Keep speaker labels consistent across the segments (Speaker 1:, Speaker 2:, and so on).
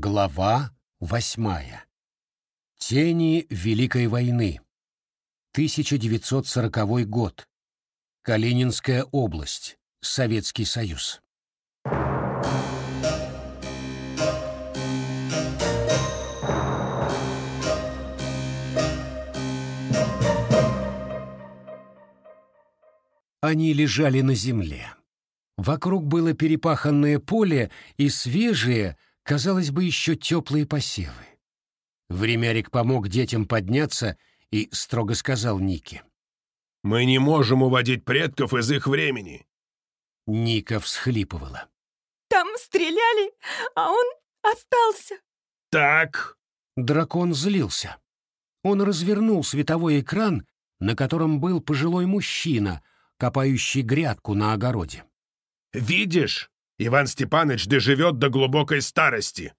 Speaker 1: Глава восьмая. Тени Великой войны. 1940 год. Калининская область. Советский Союз. Они лежали на земле. Вокруг было перепаханное поле и свежие, казалось бы, еще теплые посевы. Времярик помог детям подняться и строго сказал Нике.
Speaker 2: «Мы не можем уводить предков из их времени!»
Speaker 1: Ника всхлипывала.
Speaker 3: «Там стреляли, а он остался!»
Speaker 2: «Так!»
Speaker 1: Дракон злился. Он развернул световой экран, на котором был пожилой мужчина, копающий грядку на огороде.
Speaker 2: «Видишь, Иван Степанович доживет до глубокой старости.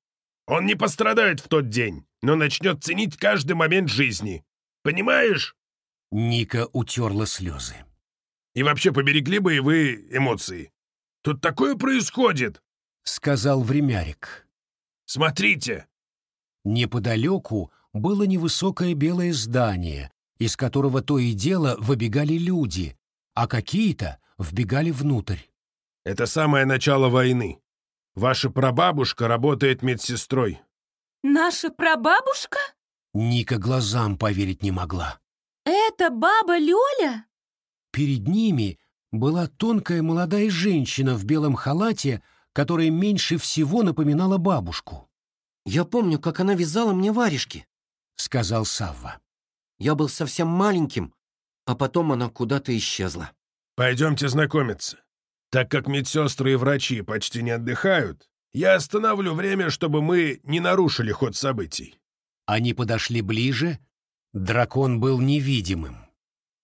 Speaker 2: Он не пострадает в тот день, но начнет ценить каждый момент жизни. Понимаешь?»
Speaker 1: Ника утерла слезы.
Speaker 2: «И вообще поберегли бы и вы эмоции. Тут такое происходит!»
Speaker 1: — сказал времярик.
Speaker 2: «Смотрите!»
Speaker 1: Неподалеку было невысокое белое здание, из которого то и дело выбегали люди, а какие-то вбегали внутрь.
Speaker 2: Это самое начало войны. Ваша прабабушка работает медсестрой».
Speaker 3: «Наша прабабушка?»
Speaker 1: Ника глазам поверить не могла.
Speaker 3: «Это баба Лёля?»
Speaker 1: Перед ними была тонкая молодая женщина в белом халате, которая меньше всего напоминала бабушку.
Speaker 4: «Я помню, как она вязала мне варежки», —
Speaker 1: сказал Савва.
Speaker 4: «Я был совсем маленьким, а потом она куда-то исчезла».
Speaker 2: «Пойдемте знакомиться», так как медсестры и врачи почти не отдыхают, я остановлю время, чтобы мы не нарушили ход событий».
Speaker 1: Они подошли ближе. Дракон был невидимым.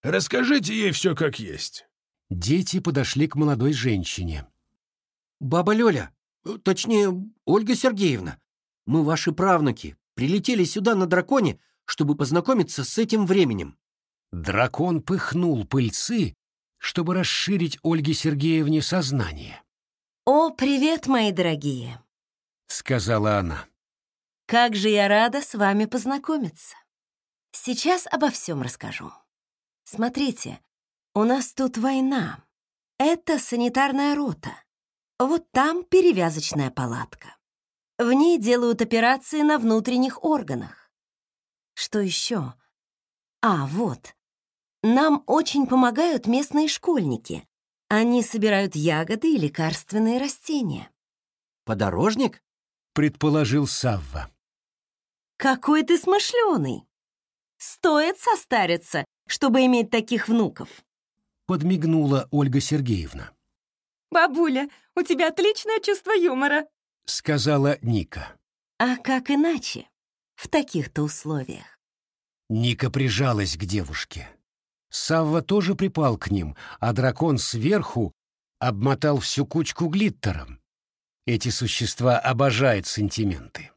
Speaker 2: «Расскажите ей все как есть».
Speaker 1: Дети подошли к молодой женщине.
Speaker 4: «Баба Лёля, э, точнее, Ольга Сергеевна, мы ваши правнуки, прилетели сюда на драконе, чтобы познакомиться с этим временем».
Speaker 1: Дракон пыхнул пыльцы, чтобы расширить Ольге Сергеевне сознание.
Speaker 5: «О, привет, мои дорогие!»
Speaker 1: — сказала она.
Speaker 5: «Как же я рада с вами познакомиться! Сейчас обо всем расскажу. Смотрите, у нас тут война. Это санитарная рота. Вот там перевязочная палатка. В ней делают операции на внутренних органах. Что еще? А, вот. Нам очень помогают местные школьники. Они собирают ягоды и лекарственные растения.
Speaker 4: Подорожник?
Speaker 1: Предположил Савва.
Speaker 5: Какой ты смышленый! Стоит состариться, чтобы иметь таких внуков.
Speaker 1: Подмигнула Ольга Сергеевна.
Speaker 3: Бабуля, у тебя отличное чувство юмора,
Speaker 1: сказала Ника.
Speaker 5: А как иначе? В таких-то условиях.
Speaker 1: Ника прижалась к девушке. Савва тоже припал к ним, а дракон сверху обмотал всю кучку глиттером. Эти существа обожают сантименты.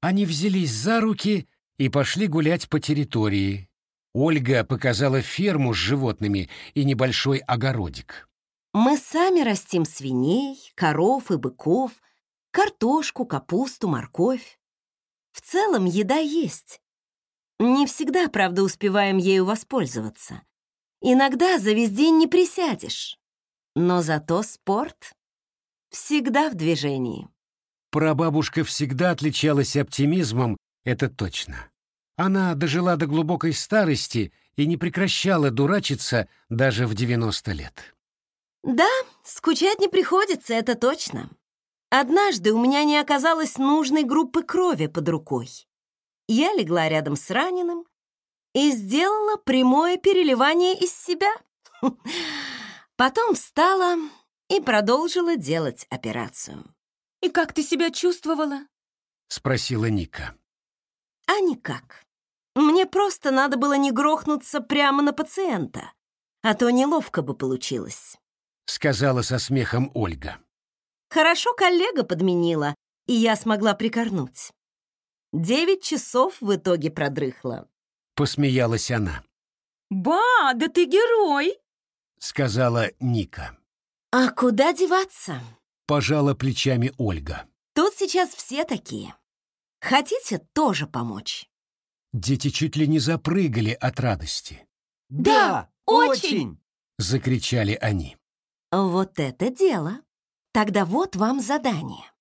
Speaker 1: Они взялись за руки и пошли гулять по территории. Ольга показала ферму с животными и небольшой огородик.
Speaker 5: «Мы сами растим свиней, коров и быков, картошку, капусту, морковь. В целом еда есть, не всегда, правда, успеваем ею воспользоваться. Иногда за весь день не присядешь. Но зато спорт всегда в движении.
Speaker 1: Прабабушка всегда отличалась оптимизмом, это точно. Она дожила до глубокой старости и не прекращала дурачиться даже в 90 лет.
Speaker 5: Да, скучать не приходится, это точно. Однажды у меня не оказалось нужной группы крови под рукой. Я легла рядом с раненым и сделала прямое переливание из себя. Потом встала и продолжила делать операцию.
Speaker 3: «И как ты себя чувствовала?»
Speaker 1: — спросила Ника.
Speaker 5: «А никак. Мне просто надо было не грохнуться прямо на пациента, а то неловко бы получилось», —
Speaker 1: сказала со смехом Ольга.
Speaker 5: «Хорошо коллега подменила, и я смогла прикорнуть. Девять часов в итоге продрыхла.
Speaker 1: Посмеялась она.
Speaker 3: «Ба, да ты герой!»
Speaker 1: Сказала Ника.
Speaker 5: «А куда деваться?»
Speaker 1: Пожала плечами Ольга.
Speaker 5: «Тут сейчас все такие. Хотите тоже помочь?»
Speaker 1: Дети чуть ли не запрыгали от радости.
Speaker 3: «Да, очень!»
Speaker 1: — закричали они.
Speaker 5: «Вот это дело! Тогда вот вам задание.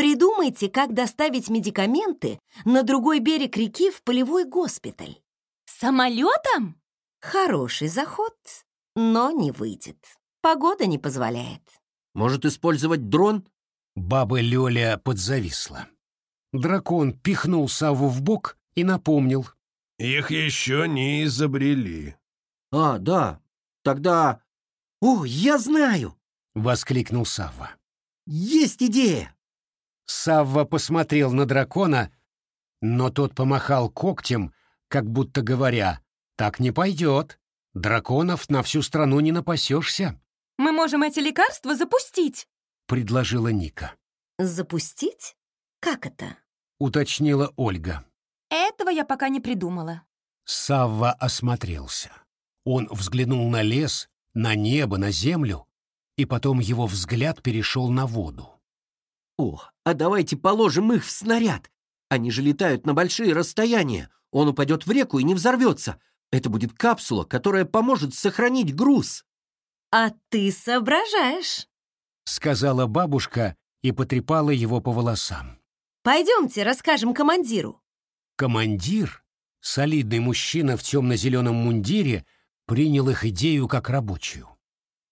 Speaker 5: Придумайте, как доставить медикаменты на другой берег реки в полевой госпиталь.
Speaker 3: Самолетом?
Speaker 5: Хороший заход, но не выйдет. Погода не позволяет.
Speaker 4: Может использовать дрон?
Speaker 1: Баба Лёля подзависла. Дракон пихнул Саву в бок и напомнил.
Speaker 2: Их еще не изобрели.
Speaker 4: А, да. Тогда... О, я знаю!
Speaker 1: Воскликнул Савва.
Speaker 4: Есть идея!
Speaker 1: Савва посмотрел на дракона, но тот помахал когтем, как будто говоря, «Так не пойдет. Драконов на всю страну не напасешься».
Speaker 3: «Мы можем эти лекарства запустить», —
Speaker 1: предложила Ника.
Speaker 5: «Запустить? Как это?»
Speaker 1: — уточнила Ольга.
Speaker 3: «Этого я пока не придумала».
Speaker 1: Савва осмотрелся. Он взглянул на лес, на небо, на землю, и потом его взгляд перешел на воду.
Speaker 4: «О, а давайте положим их в снаряд. Они же летают на большие расстояния. Он упадет в реку и не взорвется. Это будет капсула, которая поможет сохранить груз».
Speaker 5: «А ты соображаешь», —
Speaker 1: сказала бабушка и потрепала его по волосам.
Speaker 5: «Пойдемте, расскажем командиру».
Speaker 1: Командир, солидный мужчина в темно-зеленом мундире, принял их идею как рабочую.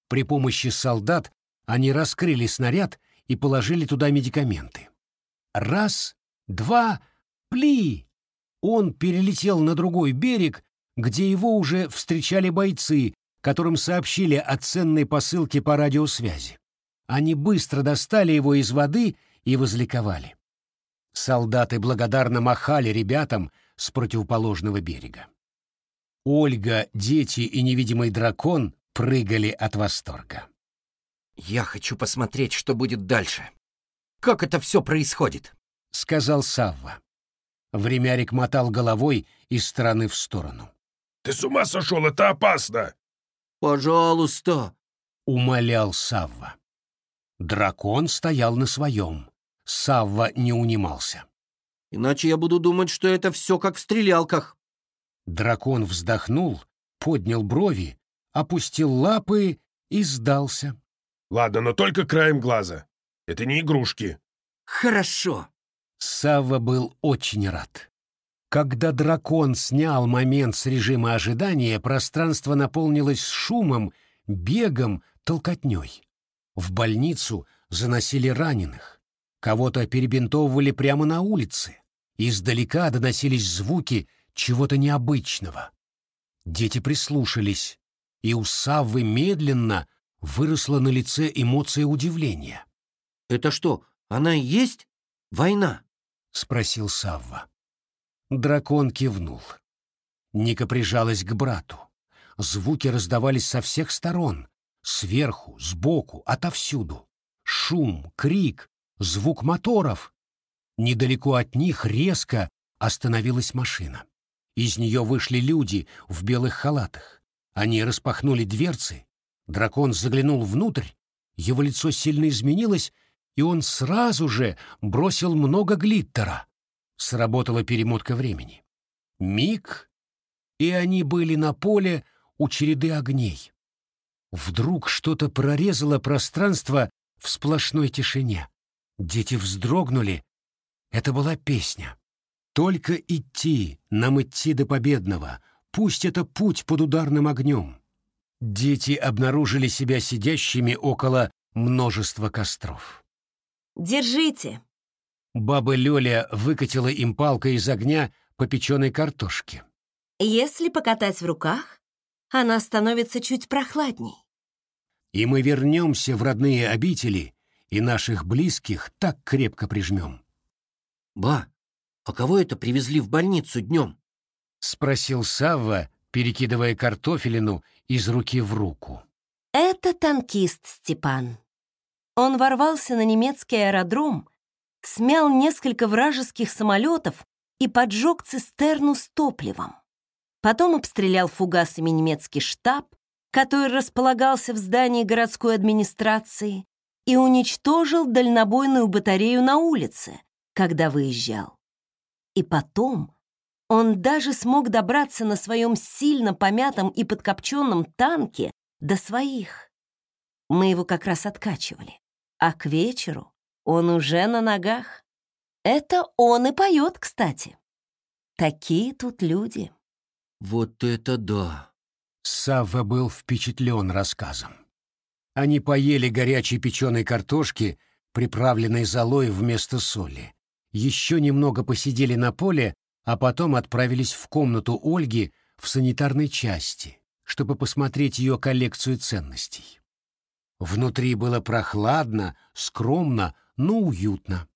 Speaker 1: При помощи солдат они раскрыли снаряд и положили туда медикаменты. Раз, два, пли! Он перелетел на другой берег, где его уже встречали бойцы, которым сообщили о ценной посылке по радиосвязи. Они быстро достали его из воды и возликовали. Солдаты благодарно махали ребятам с противоположного берега. Ольга, дети и невидимый дракон прыгали от восторга.
Speaker 4: «Я хочу посмотреть, что будет дальше. Как это все происходит?»
Speaker 1: — сказал Савва. Времярик мотал головой из стороны в сторону.
Speaker 2: «Ты с ума сошел? Это опасно!»
Speaker 4: «Пожалуйста!»
Speaker 1: — умолял Савва. Дракон стоял на своем. Савва не унимался.
Speaker 4: «Иначе я буду думать, что это все как в стрелялках».
Speaker 1: Дракон вздохнул, поднял брови, опустил лапы и сдался.
Speaker 2: Ладно, но только краем глаза. Это не игрушки.
Speaker 4: Хорошо.
Speaker 1: Сава был очень рад. Когда дракон снял момент с режима ожидания, пространство наполнилось шумом, бегом, толкотней. В больницу заносили раненых. Кого-то перебинтовывали прямо на улице. Издалека доносились звуки чего-то необычного. Дети прислушались, и у Саввы медленно — Выросла на лице эмоция удивления.
Speaker 4: «Это что, она и есть война?»
Speaker 1: — спросил Савва. Дракон кивнул. Ника прижалась к брату. Звуки раздавались со всех сторон. Сверху, сбоку, отовсюду. Шум, крик, звук моторов. Недалеко от них резко остановилась машина. Из нее вышли люди в белых халатах. Они распахнули дверцы Дракон заглянул внутрь, его лицо сильно изменилось, и он сразу же бросил много глиттера. Сработала перемотка времени. Миг, и они были на поле у череды огней. Вдруг что-то прорезало пространство в сплошной тишине. Дети вздрогнули. Это была песня. «Только идти, нам идти до победного. Пусть это путь под ударным огнем. Дети обнаружили себя сидящими около множества костров.
Speaker 5: «Держите!»
Speaker 1: Баба Лёля выкатила им палкой из огня по картошки.
Speaker 5: «Если покатать в руках, она становится чуть прохладней».
Speaker 1: «И мы вернемся в родные обители и наших близких так крепко прижмем».
Speaker 4: «Ба, а кого это привезли в больницу днем?»
Speaker 1: — спросил Савва, перекидывая картофелину из руки в руку.
Speaker 5: Это танкист Степан. Он ворвался на немецкий аэродром, смял несколько вражеских самолетов и поджег цистерну с топливом. Потом обстрелял фугасами немецкий штаб, который располагался в здании городской администрации, и уничтожил дальнобойную батарею на улице, когда выезжал. И потом он даже смог добраться на своем сильно помятом и подкопченном танке до своих. Мы его как раз откачивали. А к вечеру он уже на ногах. Это он и поет, кстати. Такие тут люди.
Speaker 4: Вот это да!
Speaker 1: Савва был впечатлен рассказом. Они поели горячей печеной картошки, приправленной золой вместо соли. Еще немного посидели на поле, а потом отправились в комнату Ольги в санитарной части, чтобы посмотреть ее коллекцию ценностей. Внутри было прохладно, скромно, но уютно.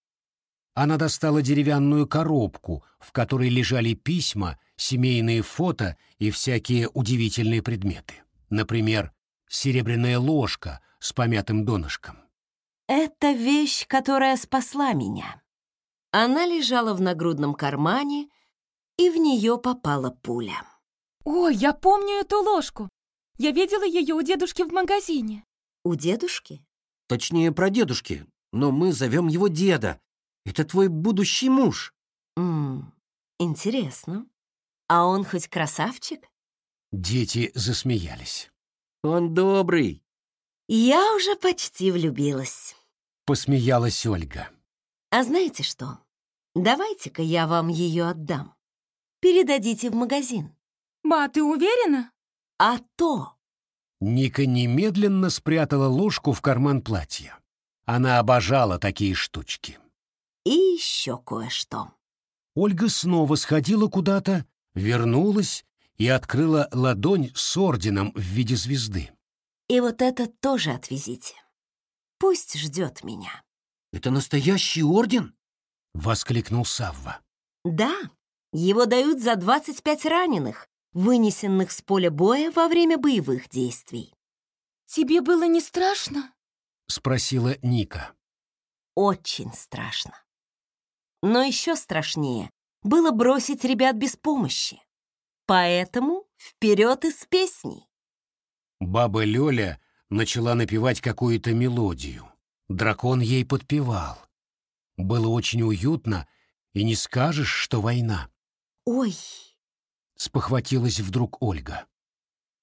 Speaker 1: Она достала деревянную коробку, в которой лежали письма, семейные фото и всякие удивительные предметы. Например, серебряная ложка с помятым донышком.
Speaker 5: «Это вещь, которая спасла меня». Она лежала в нагрудном кармане — и в нее попала пуля.
Speaker 3: «Ой, я помню эту ложку! Я видела ее у дедушки в магазине!»
Speaker 5: «У дедушки?»
Speaker 4: «Точнее, про дедушки, но мы зовем его деда. Это твой будущий муж!»
Speaker 5: «Ммм, интересно. А он хоть красавчик?»
Speaker 1: Дети засмеялись.
Speaker 4: «Он добрый!»
Speaker 5: «Я уже почти влюбилась!»
Speaker 1: — посмеялась Ольга.
Speaker 5: «А знаете что? Давайте-ка я вам ее отдам передадите в магазин».
Speaker 3: «Ма, ты уверена?»
Speaker 5: «А то!»
Speaker 1: Ника немедленно спрятала ложку в карман платья. Она обожала такие штучки.
Speaker 5: «И еще кое-что».
Speaker 1: Ольга снова сходила куда-то, вернулась и открыла ладонь с орденом в виде звезды.
Speaker 5: «И вот это тоже отвезите. Пусть ждет меня».
Speaker 4: «Это настоящий орден?»
Speaker 1: — воскликнул Савва.
Speaker 5: «Да, его дают за 25 раненых, вынесенных с поля боя во время боевых действий.
Speaker 3: «Тебе было не страшно?»
Speaker 1: — спросила Ника.
Speaker 5: «Очень страшно. Но еще страшнее было бросить ребят без помощи. Поэтому вперед из песней!»
Speaker 1: Баба Лёля начала напевать какую-то мелодию. Дракон ей подпевал. Было очень уютно, и не скажешь, что война.
Speaker 5: «Ой!»
Speaker 1: — спохватилась вдруг Ольга.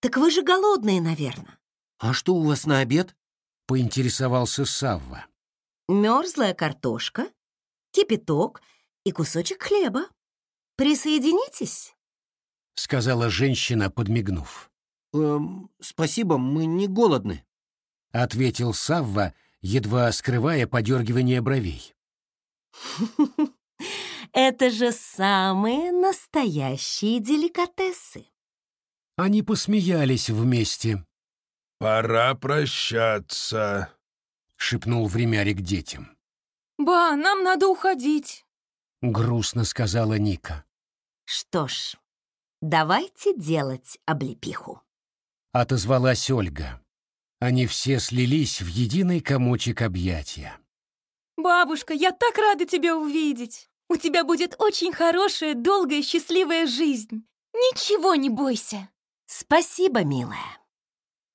Speaker 5: «Так вы же голодные, наверное».
Speaker 4: «А что у вас на обед?»
Speaker 1: — поинтересовался Савва.
Speaker 5: «Мерзлая картошка, кипяток и кусочек хлеба. Присоединитесь?»
Speaker 1: — сказала женщина, подмигнув.
Speaker 4: «Эм, спасибо, мы не голодны», —
Speaker 1: ответил Савва, едва скрывая подергивание бровей.
Speaker 5: Это же самые настоящие деликатесы.
Speaker 1: Они посмеялись вместе.
Speaker 2: «Пора прощаться», —
Speaker 1: шепнул времярик детям.
Speaker 3: «Ба, нам надо уходить», —
Speaker 1: грустно сказала Ника.
Speaker 5: «Что ж, давайте делать облепиху», —
Speaker 1: отозвалась Ольга. Они все слились в единый комочек объятия.
Speaker 3: «Бабушка, я так рада тебя увидеть!» У тебя будет очень хорошая, долгая, счастливая жизнь. Ничего не бойся.
Speaker 5: Спасибо, милая.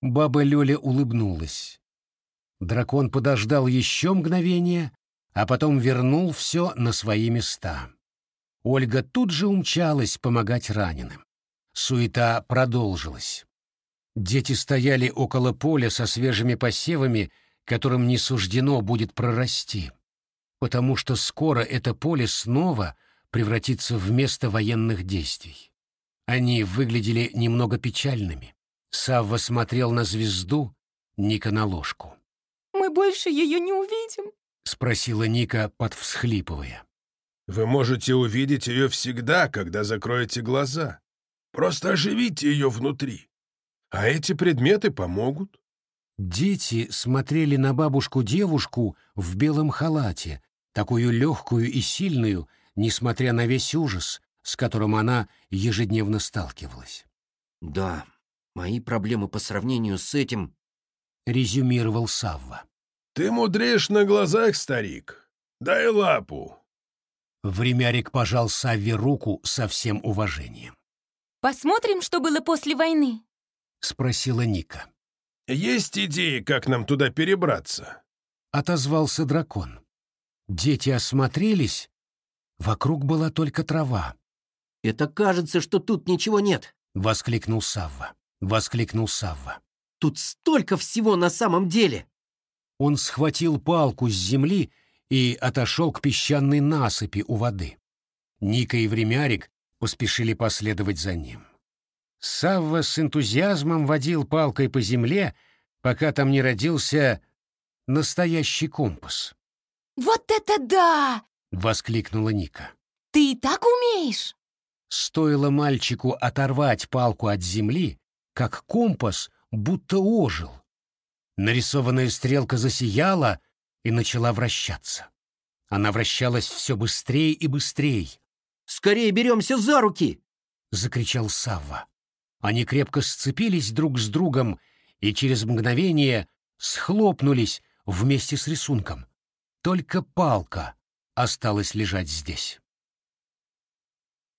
Speaker 1: Баба Лёля улыбнулась. Дракон подождал еще мгновение, а потом вернул все на свои места. Ольга тут же умчалась помогать раненым. Суета продолжилась. Дети стояли около поля со свежими посевами, которым не суждено будет прорасти, потому что скоро это поле снова превратится в место военных действий. Они выглядели немного печальными. Савва смотрел на звезду, Ника на ложку.
Speaker 3: «Мы больше ее не увидим?»
Speaker 1: — спросила Ника, подвсхлипывая.
Speaker 2: «Вы можете увидеть ее всегда, когда закроете глаза. Просто оживите ее внутри. А эти предметы помогут».
Speaker 1: Дети смотрели на бабушку-девушку в белом халате, такую легкую и сильную, несмотря на весь ужас, с которым она ежедневно сталкивалась.
Speaker 4: «Да, мои проблемы по сравнению с этим...»
Speaker 1: — резюмировал Савва.
Speaker 2: «Ты мудришь на глазах, старик. Дай лапу!»
Speaker 1: Времярик пожал Савве руку со всем уважением.
Speaker 3: «Посмотрим, что было после войны?»
Speaker 1: — спросила Ника.
Speaker 2: «Есть идеи, как нам туда перебраться?»
Speaker 1: — отозвался дракон. Дети осмотрелись. Вокруг была только трава.
Speaker 4: «Это кажется, что тут ничего нет!»
Speaker 1: — воскликнул Савва. Воскликнул Савва.
Speaker 4: «Тут столько всего на самом деле!»
Speaker 1: Он схватил палку с земли и отошел к песчаной насыпи у воды. Ника и Времярик поспешили последовать за ним. Савва с энтузиазмом водил палкой по земле, пока там не родился настоящий компас.
Speaker 3: «Вот это да!»
Speaker 1: — воскликнула Ника.
Speaker 3: «Ты и так умеешь!»
Speaker 1: Стоило мальчику оторвать палку от земли, как компас будто ожил. Нарисованная стрелка засияла и начала вращаться. Она вращалась все быстрее и быстрее.
Speaker 4: «Скорее беремся за руки!»
Speaker 1: — закричал Савва. Они крепко сцепились друг с другом и через мгновение схлопнулись вместе с рисунком. Только палка осталась лежать здесь.